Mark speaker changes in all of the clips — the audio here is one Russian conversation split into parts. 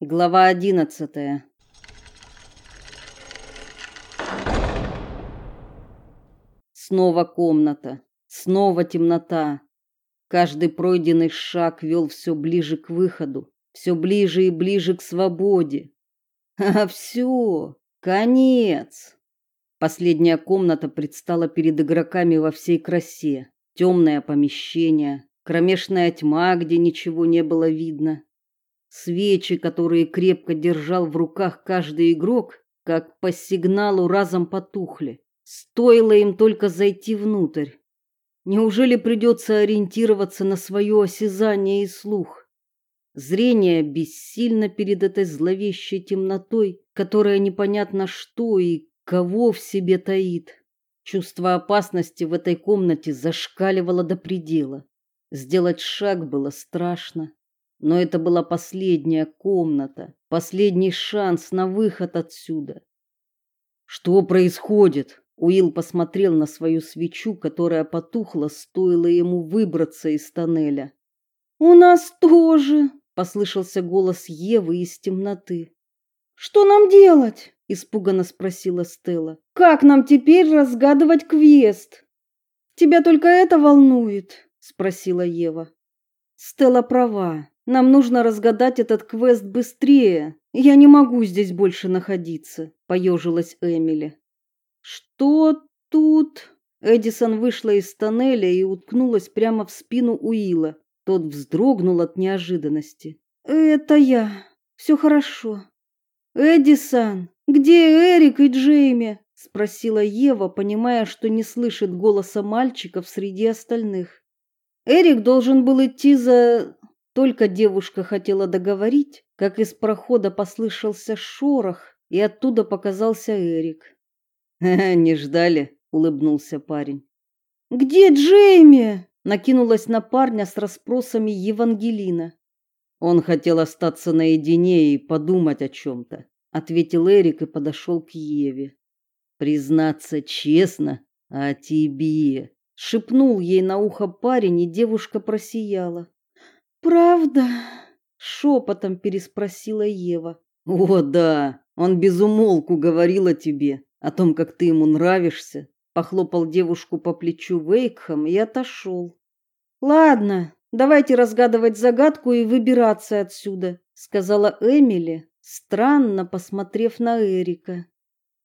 Speaker 1: Глава одиннадцатая. Снова комната, снова темнота. Каждый пройденный шаг вел все ближе к выходу, все ближе и ближе к свободе. А все, конец. Последняя комната предстала перед игроками во всей красе. Темное помещение, кромешная тьма, где ничего не было видно Свечи, которые крепко держал в руках каждый игрок, как по сигналу разом потухли. Стоило им только зайти внутрь. Неужели придется ориентироваться на свое осязание и слух? Зрение бессильно перед этой зловещей темнотой, которая непонятно что и кого в себе таит. Чувство опасности в этой комнате зашкаливало до предела. Сделать шаг было страшно. Но это была последняя комната, последний шанс на выход отсюда. Что происходит? Уилл посмотрел на свою свечу, которая потухла, стоило ему выбраться из тоннеля. У нас тоже, послышался голос Евы из темноты. Что нам делать? испуганно спросила Стелла. Как нам теперь разгадывать квест? Тебя только это волнует? спросила Ева. Стелла права. Нам нужно разгадать этот квест быстрее. Я не могу здесь больше находиться, поежилась Эмили. Что тут? Эдисон вышла из тоннеля и уткнулась прямо в спину Уилла. Тот вздрогнул от неожиданности. Это я. Все хорошо. Эдисон, где Эрик и Джейми? спросила Ева, понимая, что не слышит голоса мальчиков среди остальных. Эрик должен был идти за только девушка хотела договорить, как из прохода послышался шорох, и оттуда показался Эрик. не ждали, улыбнулся парень. Где Джейми? накинулась на парня с расспросами Евангелина. Он хотел остаться наедине и подумать о чем то ответил Эрик и подошел к Еве. Признаться честно, о тебе, шепнул ей на ухо парень, и девушка просияла. Правда? шепотом переспросила Ева. О, да, он без умолку говорил о тебе, о том, как ты ему нравишься. Похлопал девушку по плечу Вейкхам и отошел. Ладно, давайте разгадывать загадку и выбираться отсюда, сказала Эмили, странно посмотрев на Эрика.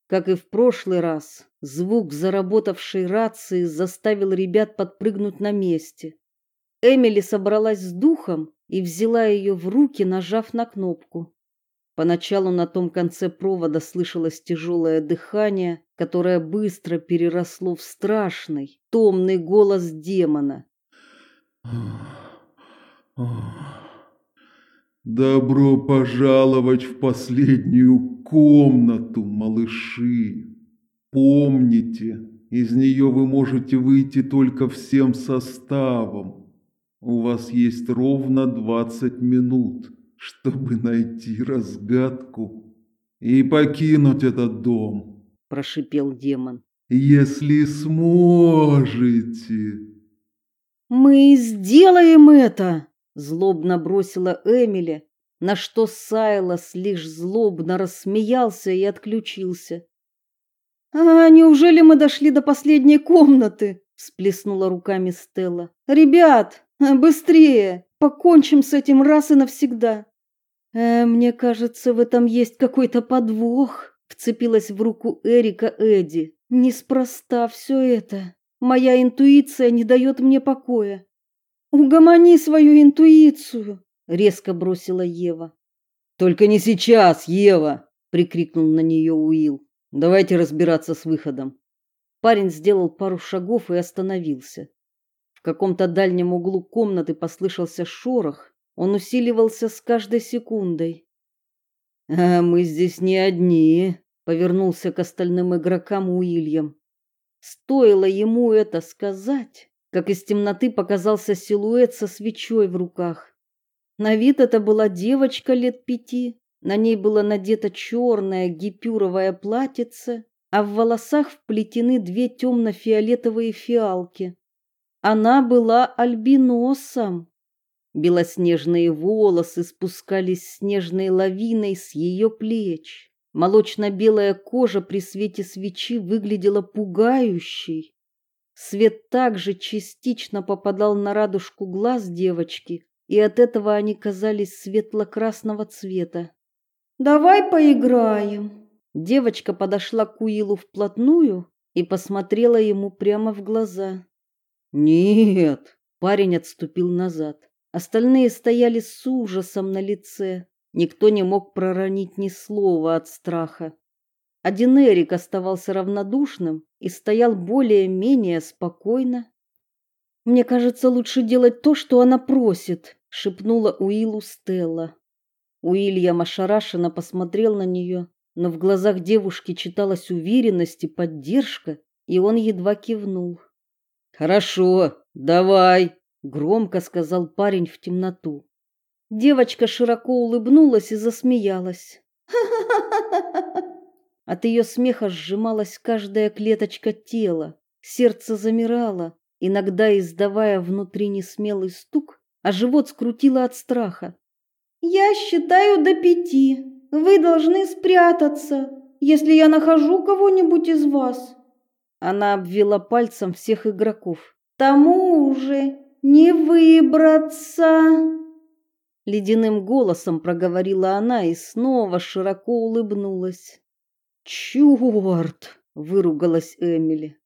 Speaker 1: Как и в прошлый раз, звук заработавшей рации заставил ребят подпрыгнуть на месте. Эмили собралась с духом и взяла ее в руки, нажав на кнопку. Поначалу на том конце провода слышалось тяжелое дыхание, которое быстро переросло в страшный, томный голос демона.
Speaker 2: Добро пожаловать в последнюю комнату, малыши. Помните, из нее вы можете выйти только всем составом. У вас есть ровно двадцать минут, чтобы найти разгадку и покинуть этот дом,
Speaker 1: прошипел демон.
Speaker 2: Если сможете.
Speaker 1: Мы сделаем это, злобно бросила Эмили, на что Сайлас лишь злобно рассмеялся и отключился. А неужели мы дошли до последней комнаты? всплеснула руками Стелла. Ребят, Быстрее, покончим с этим раз и навсегда. Э, мне кажется, в этом есть какой-то подвох, вцепилась в руку Эрика Эди. Неспроста все это. Моя интуиция не дает мне покоя. Угомони свою интуицию, резко бросила Ева. Только не сейчас, Ева, прикрикнул на нее Уилл. Давайте разбираться с выходом. Парень сделал пару шагов и остановился. Каком-то дальнем углу комнаты послышался шорох, он усиливался с каждой секундой. А мы здесь не одни, повернулся к остальным игрокам Уильям. Стоило ему это сказать, как из темноты показался силуэт со свечой в руках. На вид это была девочка лет пяти. На ней было надето черное гипюровое платьице, а в волосах вплетены две темно-фиолетовые фиалки. Она была альбиносом. Белоснежные волосы спускались снежной лавиной с ее плеч. Молочно-белая кожа при свете свечи выглядела пугающей. Свет также частично попадал на радужку глаз девочки, и от этого они казались светло-красного цвета. «Давай поиграем». Девочка подошла к Уилу вплотную и посмотрела ему прямо в глаза. «Нет!» – парень отступил назад. Остальные стояли с ужасом на лице. Никто не мог проронить ни слова от страха. Один Эрик оставался равнодушным и стоял более-менее спокойно. Мне кажется, лучше делать то, что она просит, шепнула Уилу Стелла. Уильям ошарашенно посмотрел на нее, но в глазах девушки читалась уверенность и поддержка, и он едва кивнул. Хорошо, давай, громко сказал парень в темноту. Девочка широко улыбнулась и засмеялась. От ее смеха сжималась каждая клеточка тела, сердце замирало, иногда издавая внутри несмелый стук, а живот скрутило от страха. Я считаю до пяти. Вы должны спрятаться, если я нахожу кого-нибудь из вас. Она обвела пальцем всех игроков. Тому уже не выбраться. Ледяным голосом проговорила она и снова широко улыбнулась. «Черт!» — выругалась Эмили.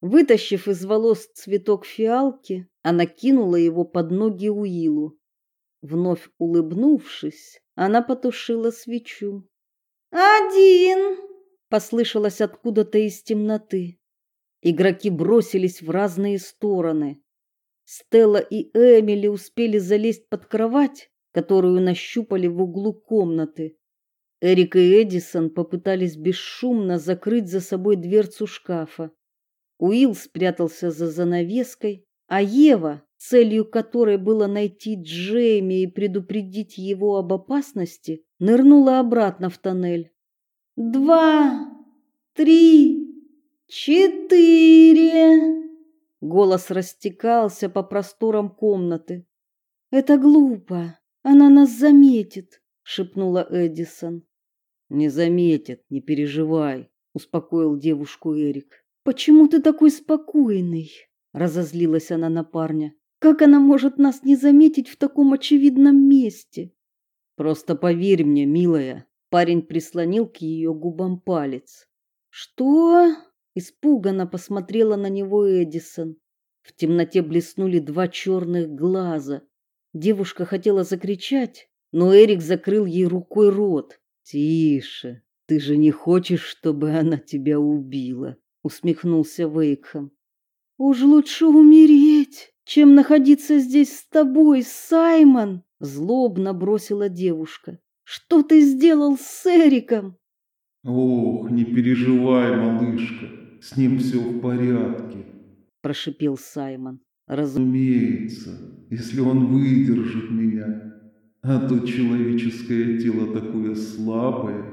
Speaker 1: Вытащив из волос цветок фиалки, она кинула его под ноги Уилу. Вновь улыбнувшись, она потушила свечу. «Один!» — послышалось откуда-то из темноты. Игроки бросились в разные стороны. Стелла и Эмили успели залезть под кровать, которую нащупали в углу комнаты. Эрик и Эдисон попытались бесшумно закрыть за собой дверцу шкафа. Уилл спрятался за занавеской, а Ева, целью которой было найти Джейми и предупредить его об опасности, нырнула обратно в тоннель. «Два, три, четыре!» Голос растекался по просторам комнаты. «Это глупо. Она нас заметит», — шепнула Эдисон. «Не заметит, не переживай», — успокоил девушку Эрик. «Почему ты такой спокойный?» — разозлилась она на парня. «Как она может нас не заметить в таком очевидном месте?» «Просто поверь мне, милая», — парень прислонил к ее губам палец. «Что?» Испуганно посмотрела на него Эдисон. В темноте блеснули два черных глаза. Девушка хотела закричать, но Эрик закрыл ей рукой рот. Тише. Ты же не хочешь, чтобы она тебя убила, усмехнулся Вейкхам. Уж лучше умереть, чем находиться здесь с тобой, Саймон, злобно бросила девушка. Что ты сделал с Эриком?
Speaker 2: Ох, не переживай, малышка. С ним все в порядке,
Speaker 1: прошипел Саймон.
Speaker 2: Разумеется, если он выдержит меня. А то человеческое тело такое слабое.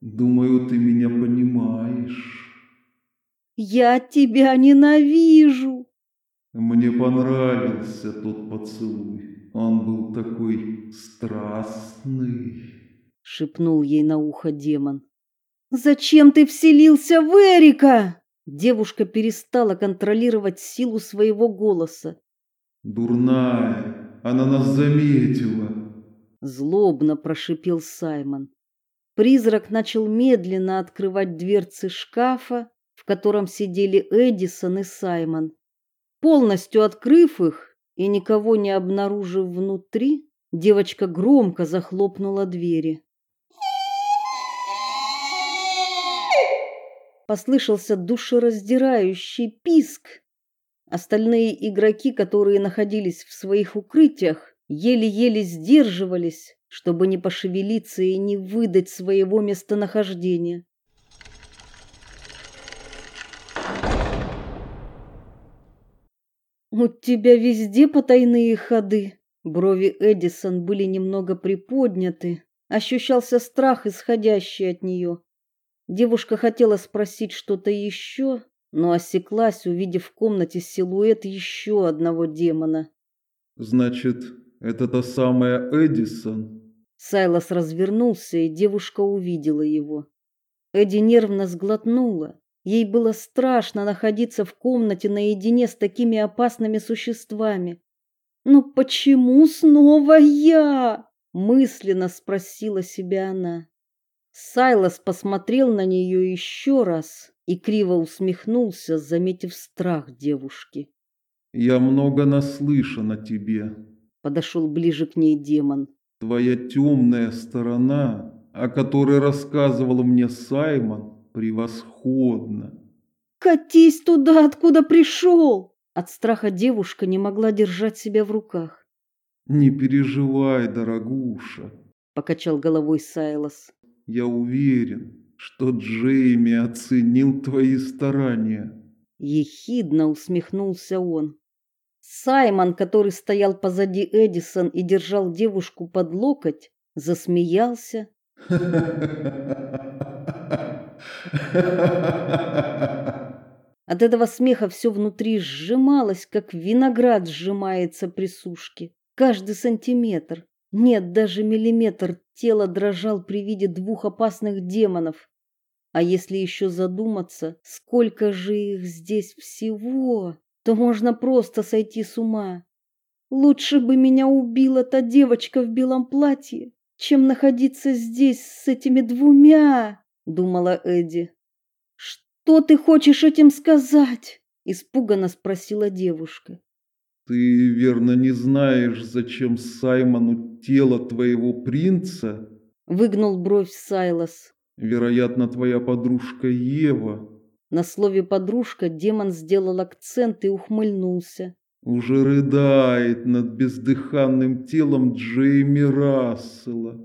Speaker 2: Думаю, ты меня понимаешь.
Speaker 1: Я тебя ненавижу.
Speaker 2: Мне понравился тот поцелуй. Он был такой страстный,
Speaker 1: шепнул ей на ухо демон. Зачем ты вселился в Эрика? Девушка перестала контролировать силу своего голоса.
Speaker 2: Дурная, она нас заметила,
Speaker 1: злобно прошипел Саймон. Призрак начал медленно открывать дверцы шкафа, в котором сидели Эдисон и Саймон. Полностью открыв их и никого не обнаружив внутри, девочка громко захлопнула двери. Послышался душераздирающий писк. Остальные игроки, которые находились в своих укрытиях, еле-еле сдерживались, чтобы не пошевелиться и не выдать своего местонахождения. У тебя везде потайные ходы. Брови Эдисон были немного приподняты, ощущался страх, исходящий от нее. Девушка хотела спросить что-то еще, но осеклась, увидев в комнате силуэт еще одного демона.
Speaker 2: Значит, Это та самая Эдисон.
Speaker 1: Сайлас развернулся, и девушка увидела его. Эдди нервно сглотнула. Ей было страшно находиться в комнате наедине с такими опасными существами. "Но почему снова я?" мысленно спросила себя она. Сайлас посмотрел на нее еще раз и криво усмехнулся, заметив страх девушки.
Speaker 2: Я много наслышан о тебе.
Speaker 1: Подошел ближе к ней демон.
Speaker 2: Твоя темная сторона, о которой рассказывал мне Саймон, превосходна.
Speaker 1: Катись туда, откуда пришел!» От страха девушка не могла держать себя в руках.
Speaker 2: Не переживай, дорогуша,
Speaker 1: покачал головой Сайлас.
Speaker 2: Я уверен, что Джейми оценил твои старания.
Speaker 1: Ехидно усмехнулся он. Саймон, который стоял позади Эдисон и держал девушку под локоть, засмеялся. От этого смеха все внутри сжималось, как виноград сжимается при сушке. Каждый сантиметр, нет, даже миллиметр тела дрожал при виде двух опасных демонов. А если еще задуматься, сколько же их здесь всего? то можно просто сойти с ума. Лучше бы меня убила та девочка в белом платье, чем находиться здесь с этими двумя, думала Эдди. Что ты хочешь этим сказать? испуганно спросила девушка.
Speaker 2: Ты верно не знаешь, зачем Саймону тело твоего принца?
Speaker 1: выгнул бровь Сайлас.
Speaker 2: Вероятно, твоя подружка Ева
Speaker 1: на слове подружка демон сделал акцент и ухмыльнулся.
Speaker 2: Уже рыдает над бездыханным телом Джейми Рассела.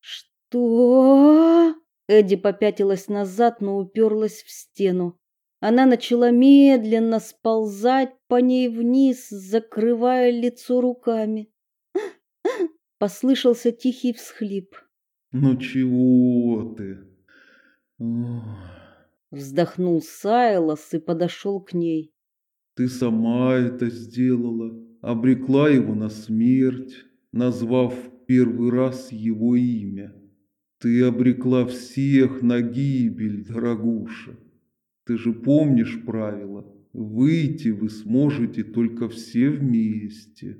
Speaker 1: Что? Эдди попятилась назад, но уперлась в стену. Она начала медленно сползать по ней вниз, закрывая лицо руками. Послышался тихий всхлип.
Speaker 2: Ну чего ты? Ох.
Speaker 1: Вздохнул Сайлас и подошел к ней.
Speaker 2: Ты сама это сделала, обрекла его на смерть, назвав первый раз его имя. Ты обрекла всех на гибель, дорогуша. Ты же помнишь правила. Выйти вы сможете только все вместе.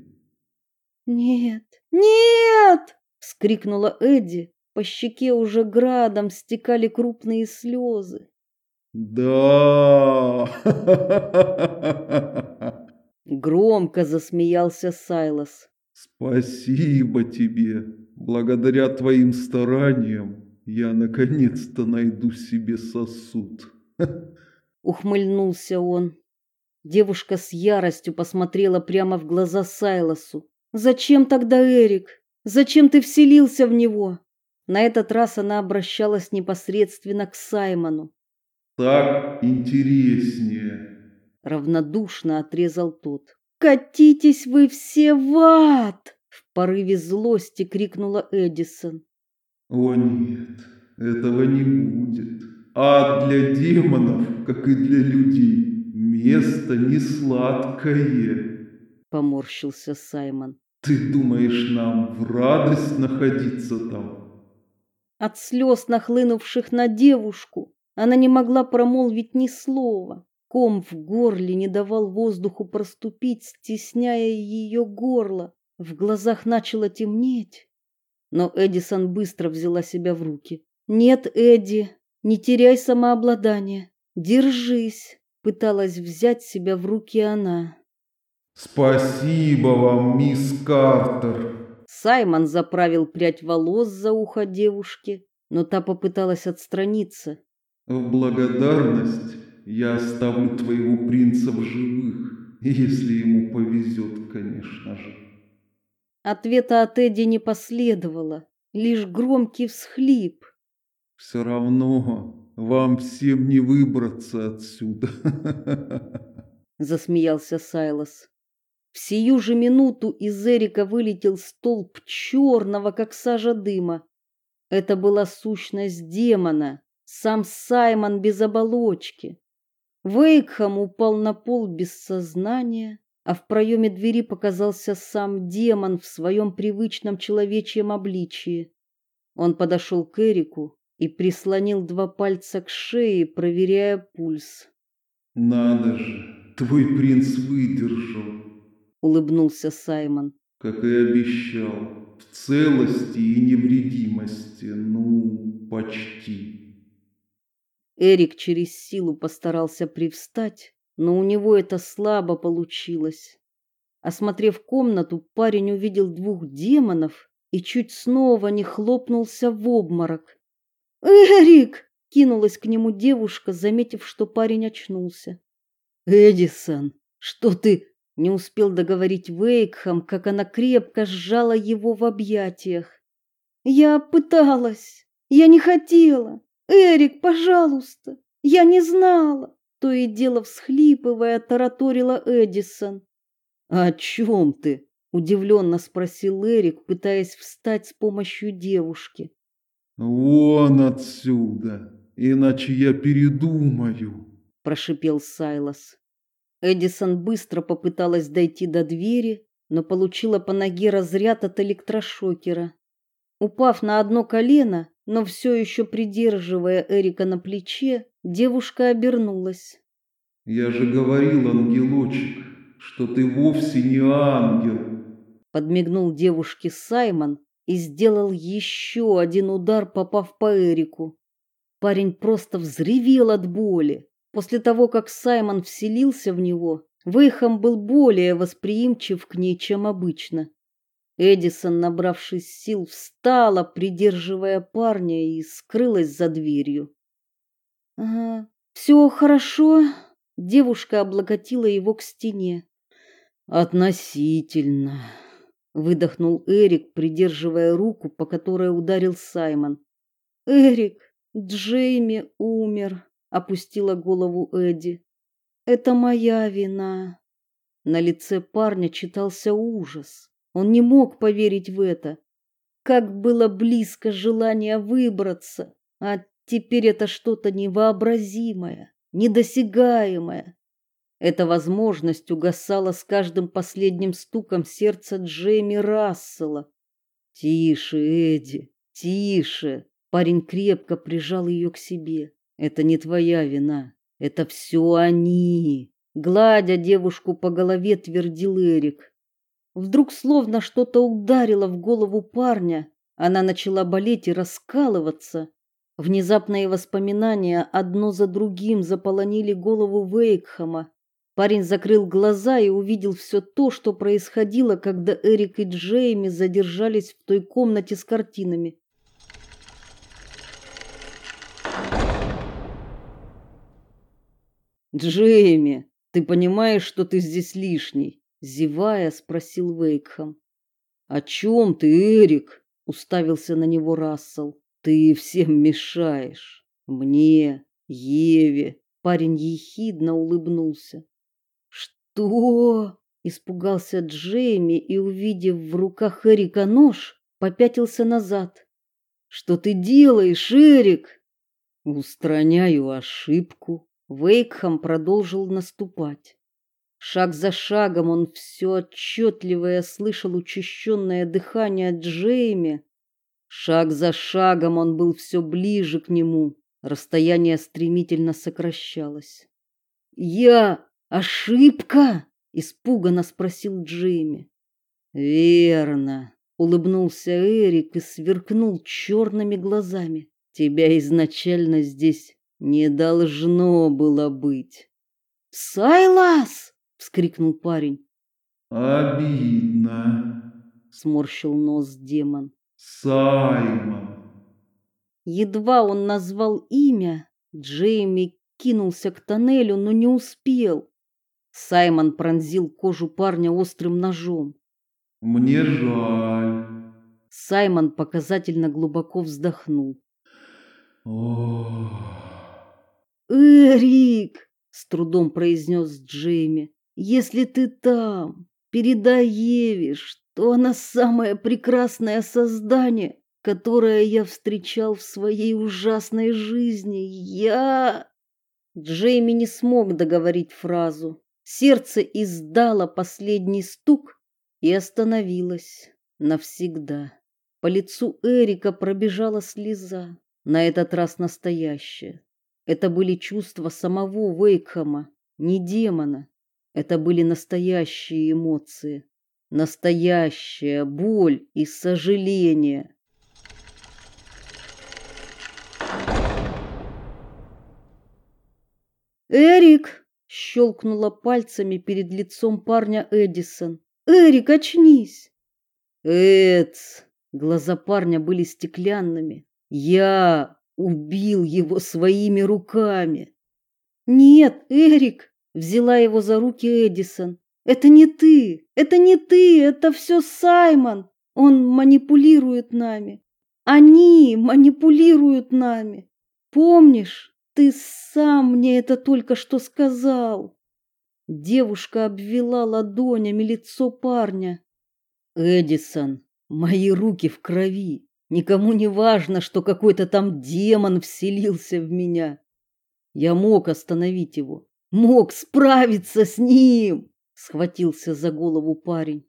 Speaker 1: Нет. Нет! вскрикнула Эдди. По щеке уже градом стекали крупные слезы.
Speaker 2: Да.
Speaker 1: Громко засмеялся Сайлас.
Speaker 2: Спасибо тебе. Благодаря твоим стараниям я наконец-то найду себе сосуд.
Speaker 1: Ухмыльнулся он. Девушка с яростью посмотрела прямо в глаза Сайласу. Зачем тогда Эрик? Зачем ты вселился в него? На этот раз она обращалась непосредственно к Саймону.
Speaker 2: Так интереснее.
Speaker 1: Равнодушно отрезал тот. Катитесь вы все в ад! В порыве злости крикнула Эдисон.
Speaker 2: О нет, этого не будет. Ад для демонов, как и для людей, место не сладкое.
Speaker 1: Поморщился Саймон.
Speaker 2: Ты думаешь, нам в радость находиться там?
Speaker 1: От слез, нахлынувших на девушку, она не могла промолвить ни слова. Ком в горле не давал воздуху проступить, стесняя ее горло. В глазах начало темнеть. Но Эдисон быстро взяла себя в руки. "Нет, Эдди, не теряй самообладание. Держись", пыталась взять себя в руки она.
Speaker 2: "Спасибо вам, мисс Картер".
Speaker 1: Саймон заправил прядь волос за ухо девушки, но та попыталась отстраниться.
Speaker 2: В благодарность я оставлю твоего принца в живых, если ему повезет, конечно же.
Speaker 1: Ответа от Эдди не последовало, лишь громкий всхлип.
Speaker 2: Все равно вам всем не выбраться отсюда.
Speaker 1: Засмеялся Сайлас. В сию же минуту из Эрика вылетел столб черного, как сажа дыма. Это была сущность демона, сам Саймон без оболочки. Вейкхам упал на пол без сознания, а в проеме двери показался сам демон в своем привычном человечьем обличии. Он подошел к Эрику и прислонил два пальца к шее, проверяя пульс.
Speaker 2: Надо же, твой принц выдержал,
Speaker 1: улыбнулся Саймон.
Speaker 2: Как и обещал, в целости и невредимости, ну, почти.
Speaker 1: Эрик через силу постарался привстать, но у него это слабо получилось. Осмотрев комнату, парень увидел двух демонов и чуть снова не хлопнулся в обморок. «Эрик!» — кинулась к нему девушка, заметив, что парень очнулся. «Эдисон, что ты...» — не успел договорить Вейкхам, как она крепко сжала его в объятиях. «Я пыталась. Я не хотела. Эрик, пожалуйста. Я не знала». То и дело всхлипывая, тараторила Эдисон. «О чем ты?» – удивленно спросил Эрик, пытаясь встать с помощью девушки.
Speaker 2: «Вон отсюда, иначе я передумаю», –
Speaker 1: прошипел Сайлас. Эдисон быстро попыталась дойти до двери, но получила по ноге разряд от электрошокера. Упав на одно колено, но все еще придерживая Эрика на плече, девушка обернулась.
Speaker 2: «Я же говорил, ангелочек, что ты вовсе не ангел!»
Speaker 1: Подмигнул девушке Саймон, и сделал еще один удар, попав по Эрику. Парень просто взревел от боли. После того, как Саймон вселился в него, Вейхам был более восприимчив к ней, чем обычно. Эдисон, набравшись сил, встала, придерживая парня, и скрылась за дверью. Ага, все хорошо. Девушка облокотила его к стене. Относительно выдохнул Эрик, придерживая руку, по которой ударил Саймон. Эрик, Джейми умер, опустила голову Эдди. Это моя вина. На лице парня читался ужас. Он не мог поверить в это. Как было близко желание выбраться, а теперь это что-то невообразимое, недосягаемое. Эта возможность угасала с каждым последним стуком сердца Джейми Рассела. Тише, Эдди, тише. Парень крепко прижал ее к себе. Это не твоя вина. Это все они. Гладя девушку по голове, твердил Эрик. Вдруг словно что-то ударило в голову парня. Она начала болеть и раскалываться. Внезапные воспоминания одно за другим заполонили голову Вейкхама. Парень закрыл глаза и увидел все то, что происходило, когда Эрик и Джейми задержались в той комнате с картинами. Джейми, ты понимаешь, что ты здесь лишний? зевая, спросил Вейкхам. О чем ты, Эрик? уставился на него Рассел. Ты всем мешаешь. Мне, Еве. Парень ехидно улыбнулся. «Что?» – испугался Джейми и, увидев в руках Эрика нож, попятился назад. «Что ты делаешь, Эрик?» «Устраняю ошибку». Вейкхам продолжил наступать. Шаг за шагом он все отчетливее слышал учащенное дыхание Джейми. Шаг за шагом он был все ближе к нему. Расстояние стремительно сокращалось. «Я...» Ошибка? испуганно спросил Джейми. Верно, улыбнулся Эрик и сверкнул черными глазами. Тебя изначально здесь не должно было быть. Сайлас! вскрикнул парень.
Speaker 2: Обидно,
Speaker 1: сморщил нос демон.
Speaker 2: Саймон.
Speaker 1: Едва он назвал имя, Джейми кинулся к тоннелю, но не успел. Саймон пронзил кожу парня острым ножом.
Speaker 2: Мне жаль.
Speaker 1: Саймон показательно глубоко вздохнул. Эрик, с трудом произнес Джейми. Если ты там, передай Еве, что она самое прекрасное создание, которое я встречал в своей ужасной жизни. Я Джейми не смог договорить фразу. Сердце издало последний стук и остановилось навсегда. По лицу Эрика пробежала слеза, на этот раз настоящая. Это были чувства самого Вейкхама, не демона. Это были настоящие эмоции, настоящая боль и сожаление. Эрик щелкнула пальцами перед лицом парня Эдисон. Эрик, очнись. Эц, глаза парня были стеклянными. Я убил его своими руками. Нет, Эрик, взяла его за руки Эдисон. Это не ты, это не ты, это все Саймон. Он манипулирует нами. Они манипулируют нами. Помнишь, ты сам мне это только что сказал. Девушка обвела ладонями лицо парня. Эдисон, мои руки в крови. Никому не важно, что какой-то там демон вселился в меня. Я мог остановить его, мог справиться с ним, схватился за голову парень.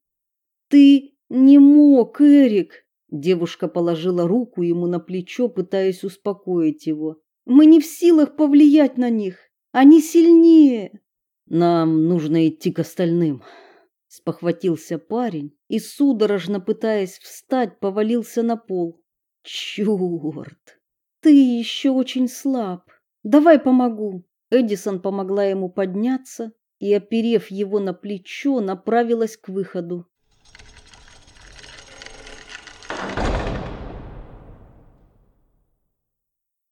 Speaker 1: Ты не мог, Эрик. Девушка положила руку ему на плечо, пытаясь успокоить его. Мы не в силах повлиять на них. Они сильнее. Нам нужно идти к остальным спохватился парень и судорожно пытаясь встать, повалился на пол. Черт! Ты еще очень слаб. Давай помогу. Эдисон помогла ему подняться и, оперев его на плечо, направилась к выходу.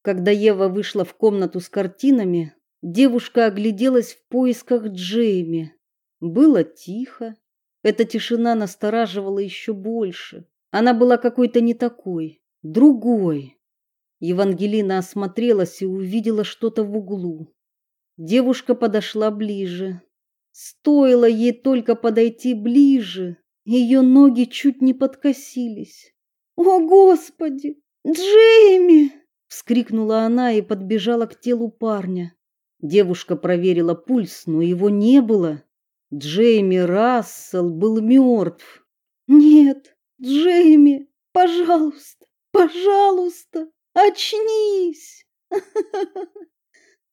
Speaker 1: Когда Ева вышла в комнату с картинами, девушка огляделась в поисках Джейми. Было тихо. Эта тишина настораживала еще больше. Она была какой-то не такой, другой. Евангелина осмотрелась и увидела что-то в углу. Девушка подошла ближе. Стоило ей только подойти ближе, ее ноги чуть не подкосились. "О, господи, Джейми!" Вскрикнула она и подбежала к телу парня. Девушка проверила пульс, но его не было. Джейми Рассел был мертв. Нет, Джейми, пожалуйста, пожалуйста, очнись.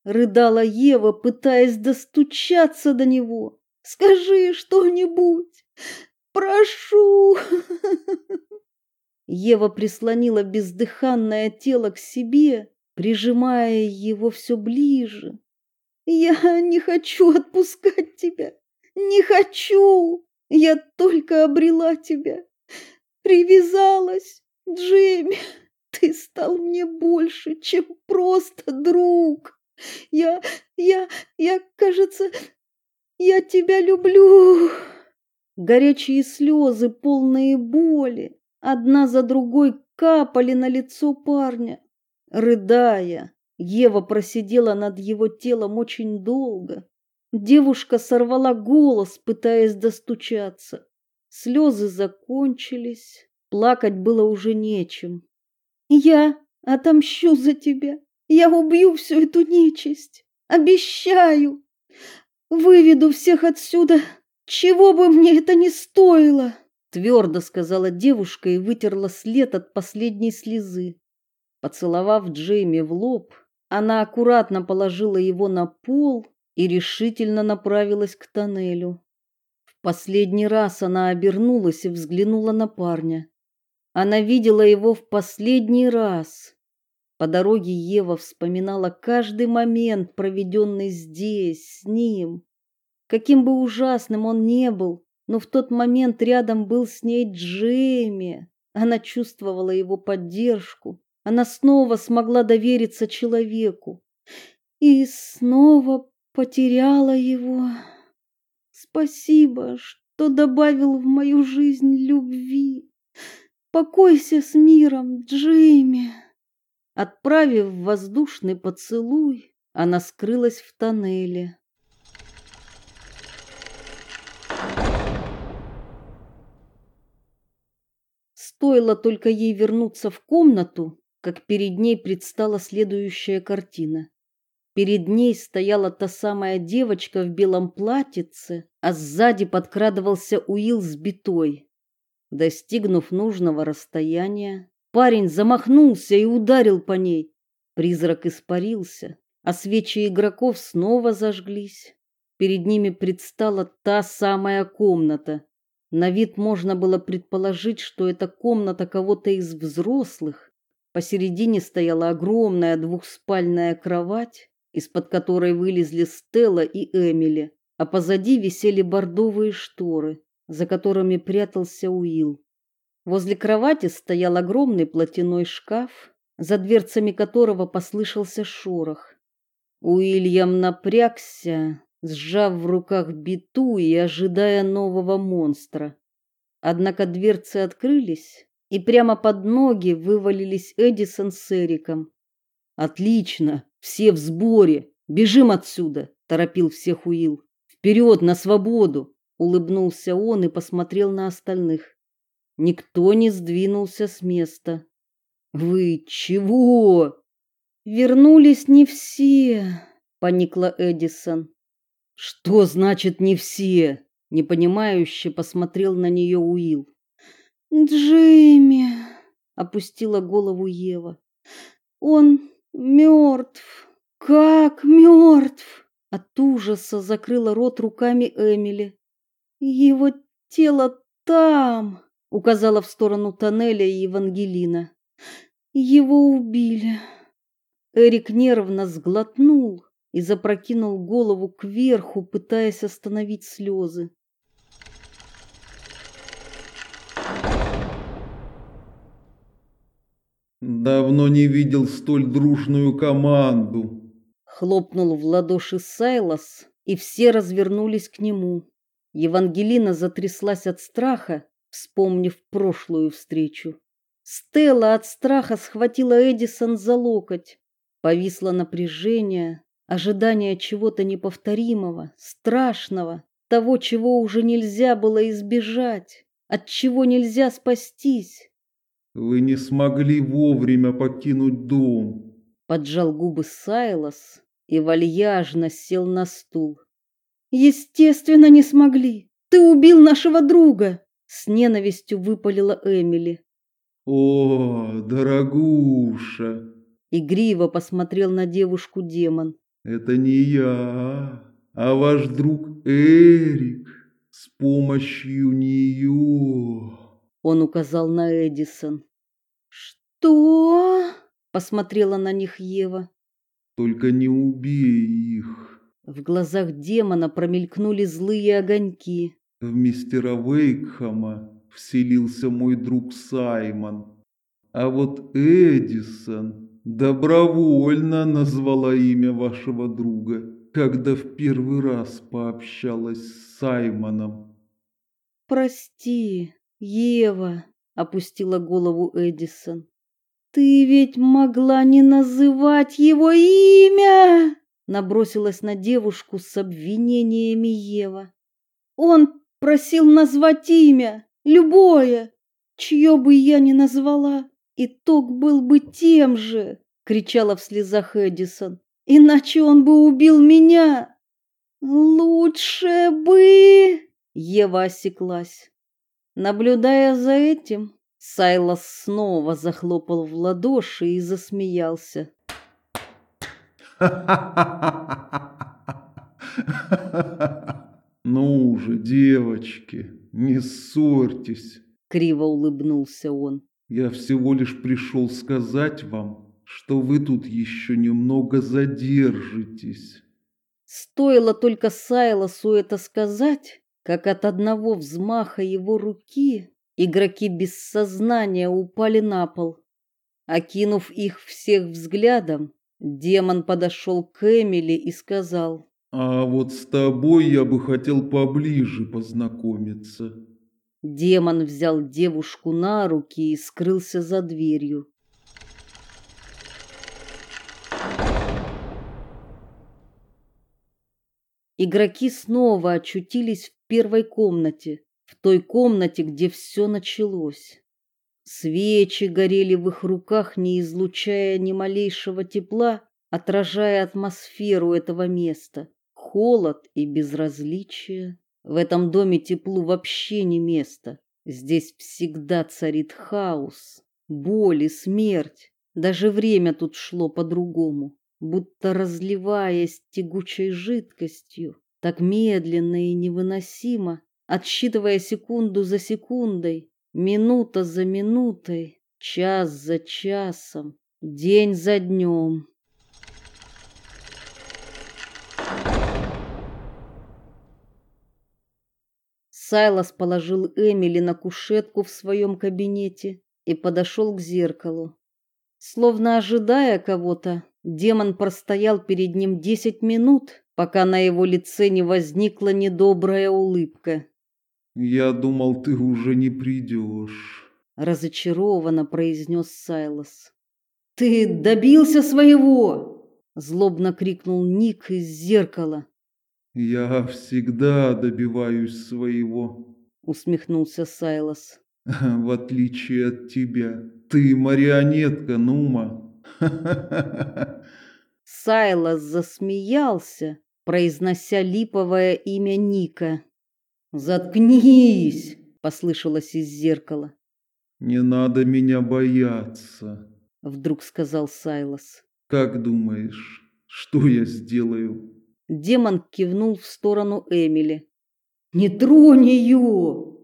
Speaker 1: Рыдала Ева, пытаясь достучаться до него. Скажи что-нибудь. Прошу. Ева прислонила бездыханное тело к себе, прижимая его все ближе. Я не хочу отпускать тебя. Не хочу. Я только обрела тебя. Привязалась. Джейми, ты стал мне больше, чем просто друг. Я, я, я, кажется, я тебя люблю. Горячие слезы, полные боли, одна за другой капали на лицо парня. Рыдая, Ева просидела над его телом очень долго, Девушка сорвала голос, пытаясь достучаться. Слезы закончились, плакать было уже нечем. Я отомщу за тебя. Я убью всю эту нечисть. Обещаю. Выведу всех отсюда, чего бы мне это ни стоило, твердо сказала девушка и вытерла след от последней слезы. Поцеловав Джейми в лоб, она аккуратно положила его на пол и решительно направилась к тоннелю. В последний раз она обернулась и взглянула на парня. Она видела его в последний раз. По дороге Ева вспоминала каждый момент, проведенный здесь с ним. Каким бы ужасным он не был, но в тот момент рядом был с ней Джейми. Она чувствовала его поддержку. Она снова смогла довериться человеку. И снова потеряла его. Спасибо, что добавил в мою жизнь любви. Покойся с миром, Джейми. Отправив воздушный поцелуй, она скрылась в тоннеле. Стоило только ей вернуться в комнату, как перед ней предстала следующая картина. Перед ней стояла та самая девочка в белом платьице, а сзади подкрадывался Уилл с битой. Достигнув нужного расстояния, парень замахнулся и ударил по ней. Призрак испарился, а свечи игроков снова зажглись. Перед ними предстала та самая комната. На вид можно было предположить, что это комната кого-то из взрослых. Посередине стояла огромная двухспальная кровать, из-под которой вылезли Стелла и Эмили, а позади висели бордовые шторы, за которыми прятался Уилл. Возле кровати стоял огромный платяной шкаф, за дверцами которого послышался шорох. Уильям напрягся, сжав в руках биту и ожидая нового монстра. Однако дверцы открылись, и прямо под ноги вывалились Эдисон с Эриком. Отлично, все в сборе. Бежим отсюда, торопил всех Уилл. Вперед, на свободу, улыбнулся он и посмотрел на остальных. Никто не сдвинулся с места. Вы чего? Вернулись не все, поникла Эдисон. Что значит не все? непонимающе посмотрел на нее Уилл. Джейми, опустила голову Ева. Он мертв. Как мертв? От ужаса закрыла рот руками Эмили. Его тело там, указала в сторону тоннеля Евангелина. Его убили. Эрик нервно сглотнул и запрокинул голову кверху, пытаясь остановить слезы.
Speaker 2: Давно не видел столь дружную команду.
Speaker 1: Хлопнул в ладоши Сайлас, и все развернулись к нему. Евангелина затряслась от страха, вспомнив прошлую встречу. Стелла от страха схватила Эдисон за локоть. Повисло напряжение, ожидание чего-то неповторимого, страшного, того, чего уже нельзя было избежать, от чего нельзя спастись.
Speaker 2: Вы не смогли вовремя покинуть дом.
Speaker 1: Поджал губы Сайлас и вальяжно сел на стул. Естественно, не смогли. Ты убил нашего друга, с ненавистью выпалила Эмили.
Speaker 2: О, дорогуша,
Speaker 1: игриво посмотрел на девушку демон.
Speaker 2: Это не я, а ваш друг Эрик с помощью нее.
Speaker 1: Он указал на Эдисон. Что? посмотрела на них Ева.
Speaker 2: Только не убей их.
Speaker 1: В глазах демона промелькнули злые огоньки.
Speaker 2: В мистера Вейкхама вселился мой друг Саймон. А вот Эдисон добровольно назвала имя вашего друга, когда в первый раз пообщалась с Саймоном.
Speaker 1: Прости, Ева, опустила голову Эдисон. Ты ведь могла не называть его имя, набросилась на девушку с обвинениями Ева. Он просил назвать имя, любое, чье бы я ни назвала, итог был бы тем же, кричала в слезах Эдисон. Иначе он бы убил меня. Лучше бы Ева осеклась. Наблюдая за этим, Сайлас снова захлопал в ладоши и засмеялся.
Speaker 2: Ну же, девочки, не ссорьтесь,
Speaker 1: криво улыбнулся он.
Speaker 2: Я всего лишь пришел сказать вам, что вы тут еще немного задержитесь.
Speaker 1: Стоило только Сайласу это сказать, как от одного взмаха его руки игроки без сознания упали на пол. Окинув их всех взглядом, демон подошел к Эмили и сказал:
Speaker 2: "А вот с тобой я бы хотел поближе познакомиться".
Speaker 1: Демон взял девушку на руки и скрылся за дверью. Игроки снова очутились в первой комнате, в той комнате, где все началось. Свечи горели в их руках, не излучая ни малейшего тепла, отражая атмосферу этого места. Холод и безразличие. В этом доме теплу вообще не место. Здесь всегда царит хаос, боль и смерть. Даже время тут шло по-другому, будто разливаясь тягучей жидкостью, так медленно и невыносимо, отсчитывая секунду за секундой, минута за минутой, час за часом, день за днем. Сайлас положил Эмили на кушетку в своем кабинете и подошел к зеркалу. Словно ожидая кого-то, демон простоял перед ним десять минут, пока на его лице не возникла недобрая улыбка.
Speaker 2: «Я думал, ты уже не придешь», —
Speaker 1: разочарованно произнес Сайлас. «Ты добился своего!» — злобно крикнул Ник из зеркала.
Speaker 2: Я всегда добиваюсь своего,
Speaker 1: усмехнулся Сайлас.
Speaker 2: В отличие от тебя, ты марионетка, Нума.
Speaker 1: Сайлас засмеялся, произнося липовое имя Ника. Заткнись, послышалось из зеркала.
Speaker 2: Не надо меня бояться,
Speaker 1: вдруг сказал Сайлас.
Speaker 2: Как думаешь, что я сделаю?
Speaker 1: Демон кивнул в сторону Эмили. Не тронь ее!»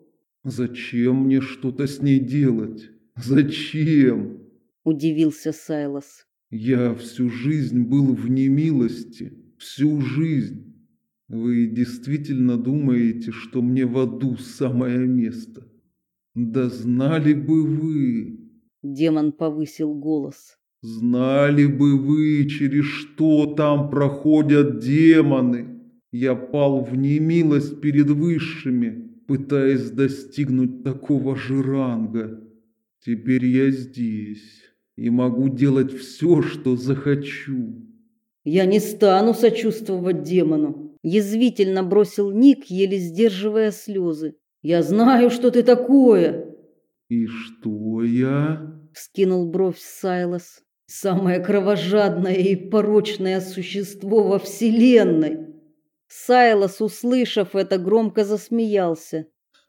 Speaker 2: Зачем мне что-то с ней делать? Зачем?
Speaker 1: удивился Сайлас.
Speaker 2: Я всю жизнь был в немилости, всю жизнь. Вы действительно думаете, что мне в аду самое место? Да знали бы вы.
Speaker 1: Демон повысил голос.
Speaker 2: Знали бы вы, через что там проходят демоны. Я пал в немилость перед высшими, пытаясь достигнуть такого же ранга. Теперь я здесь и могу делать все, что захочу.
Speaker 1: Я не стану сочувствовать демону, язвительно бросил Ник, еле сдерживая слезы. Я знаю, что ты такое.
Speaker 2: И что я?
Speaker 1: вскинул бровь Сайлас самое кровожадное и порочное существо во вселенной. Сайлас, услышав это, громко засмеялся.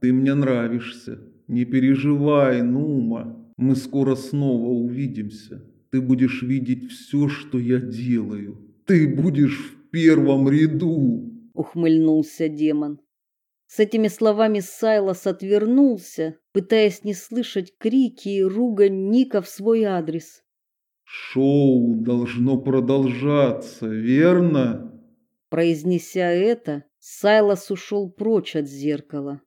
Speaker 2: Ты мне нравишься. Не переживай, Нума. Мы скоро снова увидимся. Ты будешь видеть все, что я делаю. Ты будешь в первом ряду,
Speaker 1: ухмыльнулся демон. С этими словами Сайлас отвернулся, пытаясь не слышать крики и ругань Ника в свой адрес.
Speaker 2: «Шоу должно продолжаться, верно?»
Speaker 1: Произнеся это, Сайлас ушел прочь от зеркала.